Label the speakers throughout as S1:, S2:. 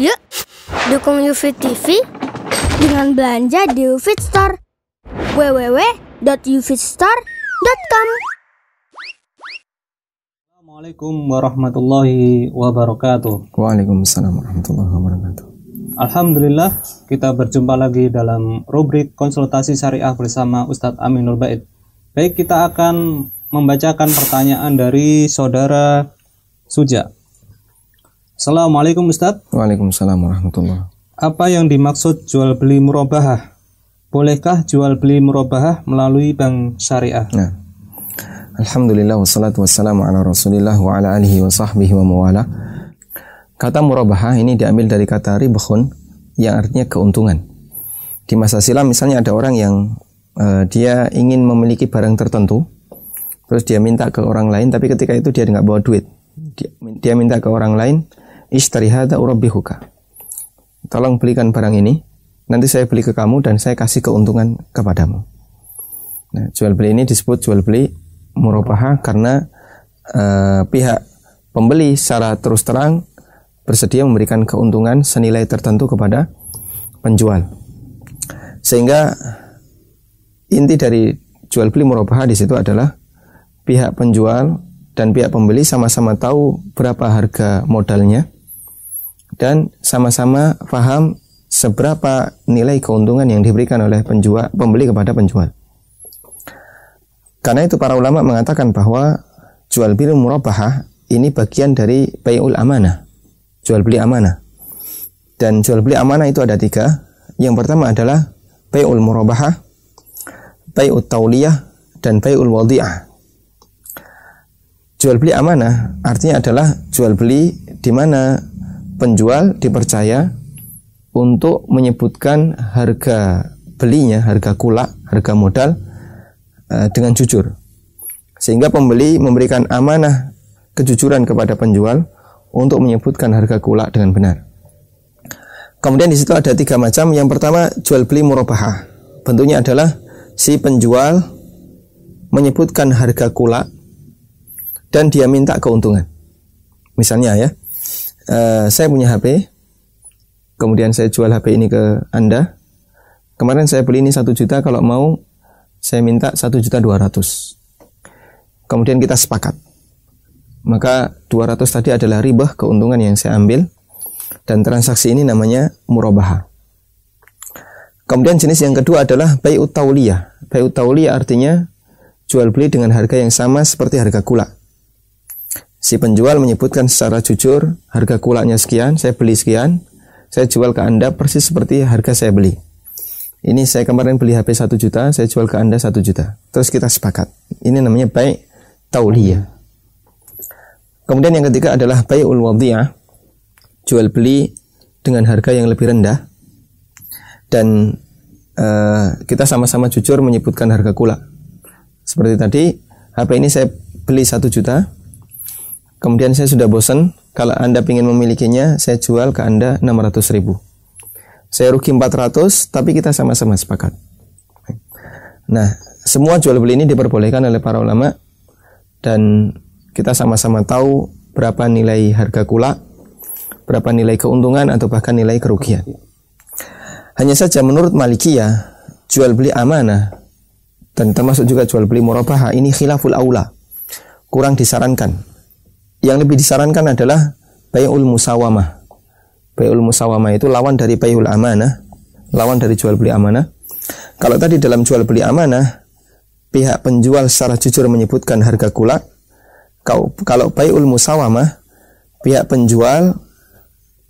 S1: Yuk, dukung UFIT TV dengan belanja di UFIT Store. www.ufitstore.com
S2: Assalamualaikum warahmatullahi wabarakatuh.
S3: Waalaikumsalam warahmatullahi wabarakatuh.
S2: Alhamdulillah kita berjumpa lagi dalam rubrik konsultasi syariah bersama Ustadz Aminul Bait. Baik kita akan membacakan pertanyaan dari saudara Suja. Assalamualaikum Ustadz.
S3: Waalaikumsalam warahmatullahi
S2: Apa yang dimaksud jual beli murabahah? Bolehkah jual beli murabahah melalui bank syariah?
S3: Nah, Alhamdulillah wassalatu wassalamu ala rasulillah wa ala alihi wa sahbihi wa mawala. Kata murabahah ini diambil dari kata ribhun yang artinya keuntungan. Di masa silam misalnya ada orang yang uh, dia ingin memiliki barang tertentu, terus dia minta ke orang lain, tapi ketika itu dia nggak bawa duit. Dia, dia minta ke orang lain, ishtari hada urabbihuka. Tolong belikan barang ini, nanti saya beli ke kamu dan saya kasih keuntungan kepadamu. Nah, jual beli ini disebut jual beli murabahah karena uh, pihak pembeli secara terus terang bersedia memberikan keuntungan senilai tertentu kepada penjual. Sehingga inti dari jual beli murabahah di situ adalah pihak penjual dan pihak pembeli sama-sama tahu berapa harga modalnya dan sama-sama paham seberapa nilai keuntungan yang diberikan oleh penjual pembeli kepada penjual. Karena itu para ulama mengatakan bahwa jual beli murabahah ini bagian dari bayul amanah jual beli amanah. Dan jual beli amanah itu ada tiga. Yang pertama adalah bayul murabahah, bayul tauliyah, dan bayul wadi'ah. Jual beli amanah artinya adalah jual beli di mana penjual dipercaya untuk menyebutkan harga belinya, harga kulak, harga modal uh, dengan jujur. Sehingga pembeli memberikan amanah kejujuran kepada penjual untuk menyebutkan harga kulak dengan benar. Kemudian di situ ada tiga macam. Yang pertama jual beli murabahah. Bentuknya adalah si penjual menyebutkan harga kulak dan dia minta keuntungan. Misalnya ya, uh, saya punya HP, kemudian saya jual HP ini ke Anda. Kemarin saya beli ini satu juta, kalau mau saya minta satu juta dua ratus. Kemudian kita sepakat maka 200 tadi adalah riba keuntungan yang saya ambil dan transaksi ini namanya murabaha. Kemudian jenis yang kedua adalah bayu tauliyah. Bayu tauliyah artinya jual beli dengan harga yang sama seperti harga kulak. Si penjual menyebutkan secara jujur harga kulaknya sekian, saya beli sekian, saya jual ke Anda persis seperti harga saya beli. Ini saya kemarin beli HP 1 juta, saya jual ke Anda 1 juta. Terus kita sepakat. Ini namanya baik tauliyah. Kemudian yang ketiga adalah bayul wadiyah, jual beli dengan harga yang lebih rendah dan uh, kita sama-sama jujur menyebutkan harga kulak. Seperti tadi, HP ini saya beli satu juta, kemudian saya sudah bosan, kalau Anda ingin memilikinya, saya jual ke Anda 600 ribu. Saya rugi 400, tapi kita sama-sama sepakat. Nah, semua jual beli ini diperbolehkan oleh para ulama dan kita sama-sama tahu berapa nilai harga kula, berapa nilai keuntungan atau bahkan nilai kerugian. Hanya saja menurut Malikiyah, jual beli amanah dan termasuk juga jual beli murabaha ini khilaful aula. Kurang disarankan. Yang lebih disarankan adalah bayul musawamah. Bayul musawamah itu lawan dari bayul amanah, lawan dari jual beli amanah. Kalau tadi dalam jual beli amanah, pihak penjual secara jujur menyebutkan harga kulak, kalau bayul musawamah pihak penjual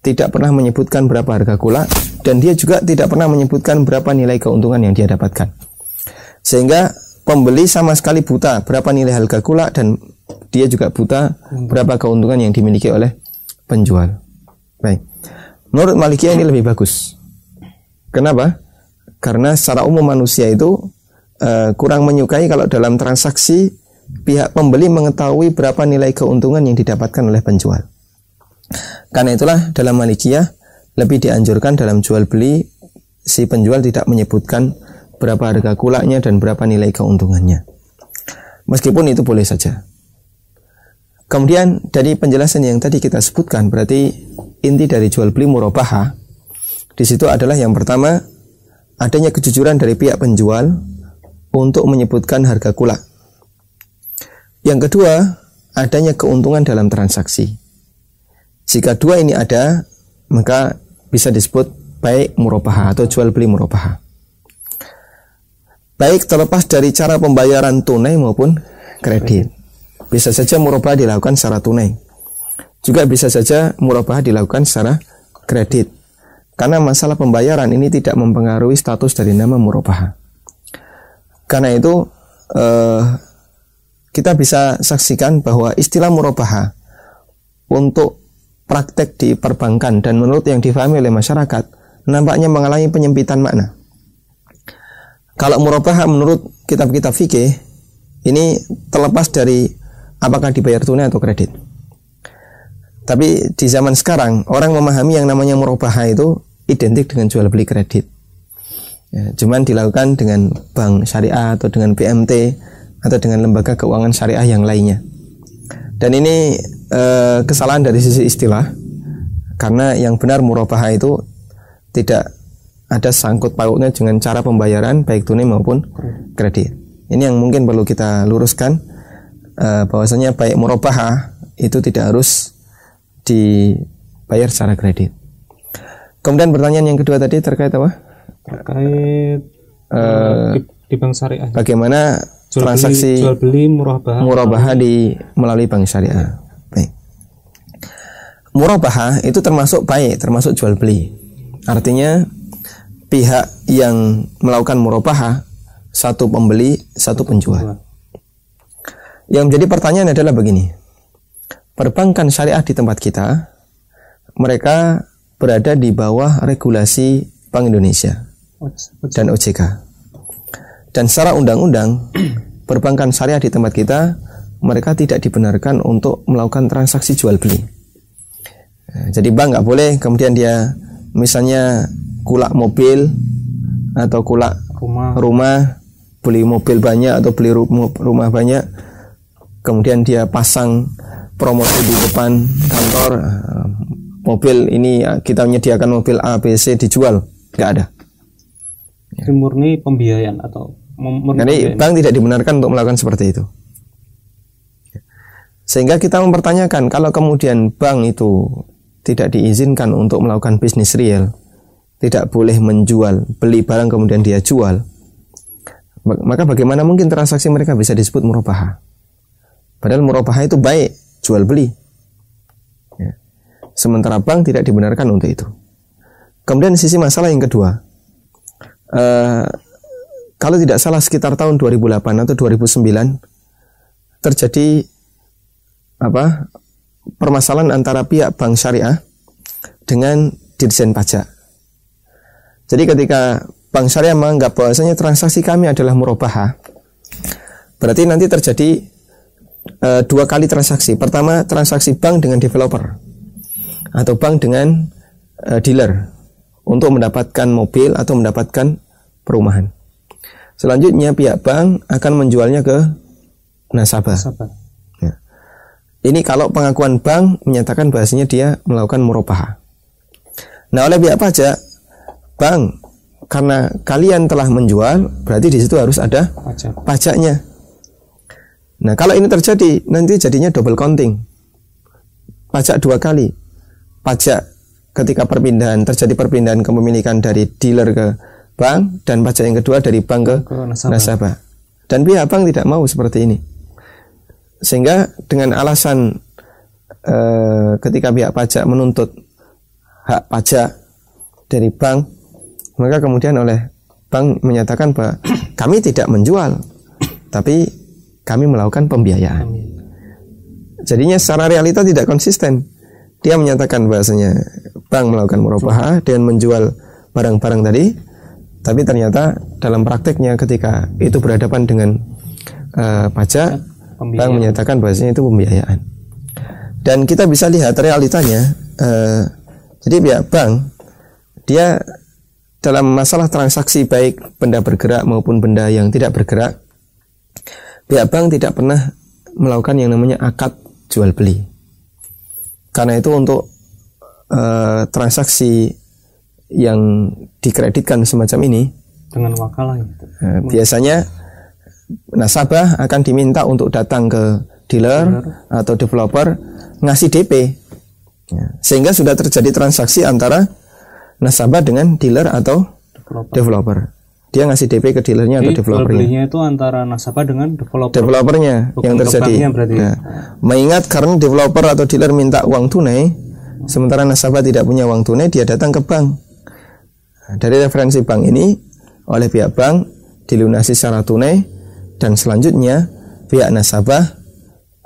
S3: tidak pernah menyebutkan berapa harga gula dan dia juga tidak pernah menyebutkan berapa nilai keuntungan yang dia dapatkan. Sehingga pembeli sama sekali buta berapa nilai harga gula dan dia juga buta berapa keuntungan yang dimiliki oleh penjual. Baik. Menurut Malikiyah ini lebih bagus. Kenapa? Karena secara umum manusia itu uh, kurang menyukai kalau dalam transaksi pihak pembeli mengetahui berapa nilai keuntungan yang didapatkan oleh penjual. Karena itulah dalam Malikiyah lebih dianjurkan dalam jual beli si penjual tidak menyebutkan berapa harga kulaknya dan berapa nilai keuntungannya. Meskipun itu boleh saja. Kemudian dari penjelasan yang tadi kita sebutkan berarti inti dari jual beli murabaha di situ adalah yang pertama adanya kejujuran dari pihak penjual untuk menyebutkan harga kulak. Yang kedua, adanya keuntungan dalam transaksi. Jika dua ini ada, maka bisa disebut baik murabaha atau jual beli murabaha. Baik terlepas dari cara pembayaran tunai maupun kredit. Bisa saja murabaha dilakukan secara tunai. Juga bisa saja murabaha dilakukan secara kredit. Karena masalah pembayaran ini tidak mempengaruhi status dari nama murabaha. Karena itu eh, kita bisa saksikan bahwa istilah murabaha untuk praktek di perbankan dan menurut yang difahami oleh masyarakat nampaknya mengalami penyempitan makna. Kalau murabaha menurut kitab-kitab fikih ini terlepas dari apakah dibayar tunai atau kredit. Tapi di zaman sekarang orang memahami yang namanya murabaha itu identik dengan jual beli kredit. Ya, cuman dilakukan dengan bank syariah atau dengan BMT atau dengan lembaga keuangan syariah yang lainnya. Dan ini eh, kesalahan dari sisi istilah karena yang benar murabaha itu tidak ada sangkut pautnya dengan cara pembayaran baik tunai maupun kredit. Ini yang mungkin perlu kita luruskan eh, bahwasanya baik murabaha itu tidak harus dibayar secara kredit. Kemudian pertanyaan yang kedua tadi terkait apa?
S2: Terkait
S3: Eh,
S2: di, di bank syariah.
S3: bagaimana
S2: Jual
S3: transaksi
S2: beli, jual beli murabaha.
S3: murabaha di melalui bank syariah. Baik. Murabaha itu termasuk baik, termasuk jual beli. Artinya pihak yang melakukan murabaha satu pembeli, satu penjual. Yang menjadi pertanyaan adalah begini. Perbankan syariah di tempat kita mereka berada di bawah regulasi Bank Indonesia dan OJK. Dan secara undang-undang, perbankan syariah di tempat kita mereka tidak dibenarkan untuk melakukan transaksi jual beli. Nah, Jadi bank nggak boleh kemudian dia misalnya kulak mobil atau kulak
S2: rumah
S3: rumah beli mobil banyak atau beli rumah banyak kemudian dia pasang promosi di depan kantor eh, mobil ini eh, kita menyediakan mobil A B C dijual nggak ada
S2: Jadi murni pembiayaan atau murni
S3: Jadi
S2: pembiayaan.
S3: bank tidak dibenarkan untuk melakukan seperti itu. Sehingga kita mempertanyakan kalau kemudian bank itu tidak diizinkan untuk melakukan bisnis real, tidak boleh menjual, beli barang kemudian dia jual, ma- maka bagaimana mungkin transaksi mereka bisa disebut murabaha? Padahal murabaha itu baik, jual beli. Ya. Sementara bank tidak dibenarkan untuk itu. Kemudian sisi masalah yang kedua, eh, kalau tidak salah sekitar tahun 2008 atau 2009 terjadi apa permasalahan antara pihak bank syariah dengan dirjen pajak. Jadi ketika bank syariah menganggap bahwasanya transaksi kami adalah murabaha, berarti nanti terjadi eh, dua kali transaksi. Pertama transaksi bank dengan developer atau bank dengan eh, dealer untuk mendapatkan mobil atau mendapatkan perumahan. Selanjutnya pihak bank akan menjualnya ke nasabah.
S2: Sabar.
S3: Ya. Ini kalau pengakuan bank menyatakan bahasanya dia melakukan murabaha. Nah, oleh pihak pajak, bank karena kalian telah menjual, berarti di situ harus ada
S2: Pajak.
S3: pajaknya. Nah, kalau ini terjadi, nanti jadinya double counting. Pajak dua kali. Pajak ketika perpindahan terjadi perpindahan kepemilikan dari dealer ke bank dan pajak yang kedua dari bank ke
S2: Ke nasabah.
S3: nasabah. Dan pihak bank tidak mau seperti ini. Sehingga dengan alasan eh, ketika pihak pajak menuntut hak pajak dari bank, maka kemudian oleh bank menyatakan bahwa kami tidak menjual, tapi kami melakukan pembiayaan. Jadinya secara realita tidak konsisten. Dia menyatakan bahasanya bank melakukan murabaha dan menjual barang-barang tadi, tapi ternyata dalam prakteknya ketika itu berhadapan dengan eh, pajak, bank menyatakan bahasanya itu pembiayaan. Dan kita bisa lihat realitanya, eh, jadi pihak bank dia dalam masalah transaksi baik benda bergerak maupun benda yang tidak bergerak, pihak bank tidak pernah melakukan yang namanya akad jual beli. Karena itu untuk uh, transaksi yang dikreditkan semacam ini
S2: dengan wakalah gitu.
S3: uh, biasanya nasabah akan diminta untuk datang ke dealer, dealer. atau developer ngasih DP. Ya, sehingga sudah terjadi transaksi antara nasabah dengan dealer atau developer. developer dia ngasih DP ke dealernya atau developernya.
S2: belinya itu antara nasabah dengan developer.
S3: Developernya Bukan yang terjadi. Berarti. Nah, mengingat karena developer atau dealer minta uang tunai, sementara nasabah tidak punya uang tunai, dia datang ke bank. Nah, dari referensi bank ini, oleh pihak bank dilunasi secara tunai dan selanjutnya pihak nasabah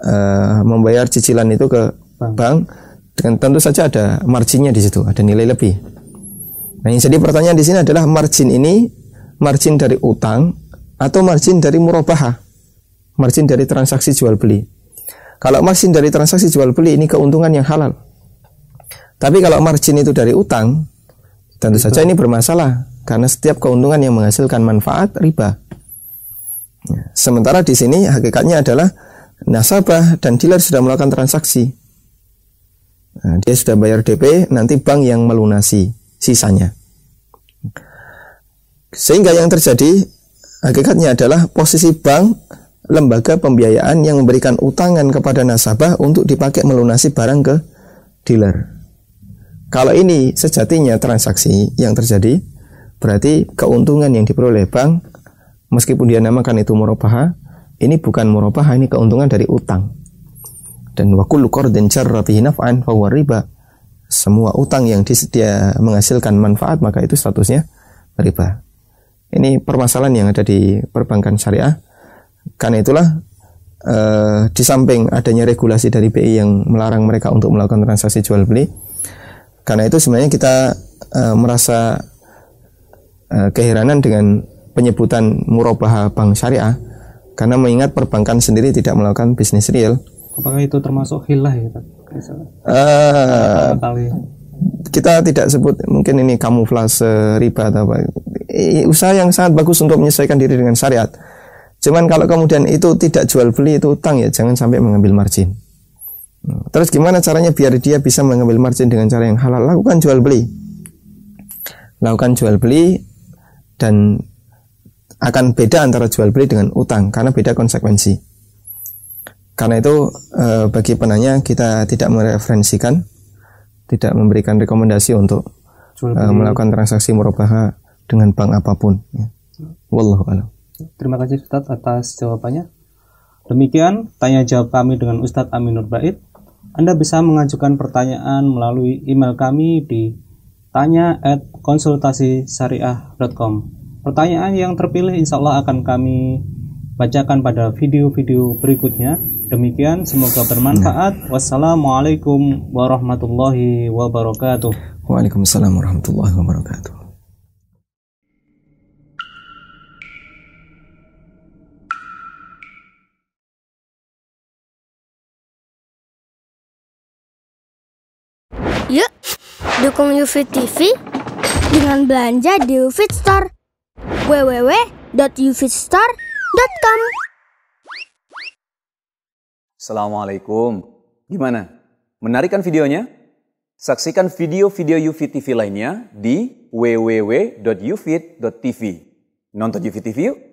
S3: uh, membayar cicilan itu ke bank. bank dengan tentu saja ada marginnya di situ, ada nilai lebih. Nah, yang jadi pertanyaan di sini adalah margin ini margin dari utang atau margin dari murabahah, margin dari transaksi jual beli. Kalau margin dari transaksi jual beli ini keuntungan yang halal. Tapi kalau margin itu dari utang, tentu saja ini bermasalah karena setiap keuntungan yang menghasilkan manfaat riba. Ya, sementara di sini hakikatnya adalah nasabah dan dealer sudah melakukan transaksi. Nah, dia sudah bayar DP, nanti bank yang melunasi sisanya. Sehingga yang terjadi hakikatnya adalah posisi bank lembaga pembiayaan yang memberikan utangan kepada nasabah untuk dipakai melunasi barang ke dealer. Kalau ini sejatinya transaksi yang terjadi, berarti keuntungan yang diperoleh bank, meskipun dia namakan itu murabaha, ini bukan murabaha, ini keuntungan dari utang. Dan wakul qardin jarra fihi naf'an fahuwa riba. Semua utang yang dia menghasilkan manfaat, maka itu statusnya riba. Ini permasalahan yang ada di perbankan syariah. Karena itulah eh, di samping adanya regulasi dari BI yang melarang mereka untuk melakukan transaksi jual beli, karena itu sebenarnya kita eh, merasa eh, keheranan dengan penyebutan murabaha bank syariah karena mengingat perbankan sendiri tidak melakukan bisnis real.
S2: Apakah itu termasuk hilah ya?
S3: Uh, kita tidak sebut mungkin ini kamuflase riba atau apa usaha yang sangat bagus untuk menyesuaikan diri dengan syariat. Cuman kalau kemudian itu tidak jual beli itu utang ya jangan sampai mengambil margin. Terus gimana caranya biar dia bisa mengambil margin dengan cara yang halal? Lakukan jual beli. Lakukan jual beli dan akan beda antara jual beli dengan utang karena beda konsekuensi. Karena itu eh, bagi penanya kita tidak mereferensikan, tidak memberikan rekomendasi untuk uh, melakukan transaksi murabaha dengan bank apa pun. Ya. Wallahu a'lam.
S2: Terima kasih Ustaz atas jawabannya. Demikian tanya jawab kami dengan Ustadz Aminur Bait. Anda bisa mengajukan pertanyaan melalui email kami di tanya at. Pertanyaan yang terpilih insya Allah akan kami bacakan pada video-video berikutnya. Demikian, semoga bermanfaat. Wassalamualaikum warahmatullahi wabarakatuh.
S3: Waalaikumsalam warahmatullahi wabarakatuh.
S1: Yuk, dukung UFIT TV dengan belanja di UFIT Store. www.ufitstore.com
S4: Assalamualaikum. Gimana? Menarikan videonya? Saksikan video-video UFIT TV lainnya di www.ufit.tv. Nonton UFIT TV yuk!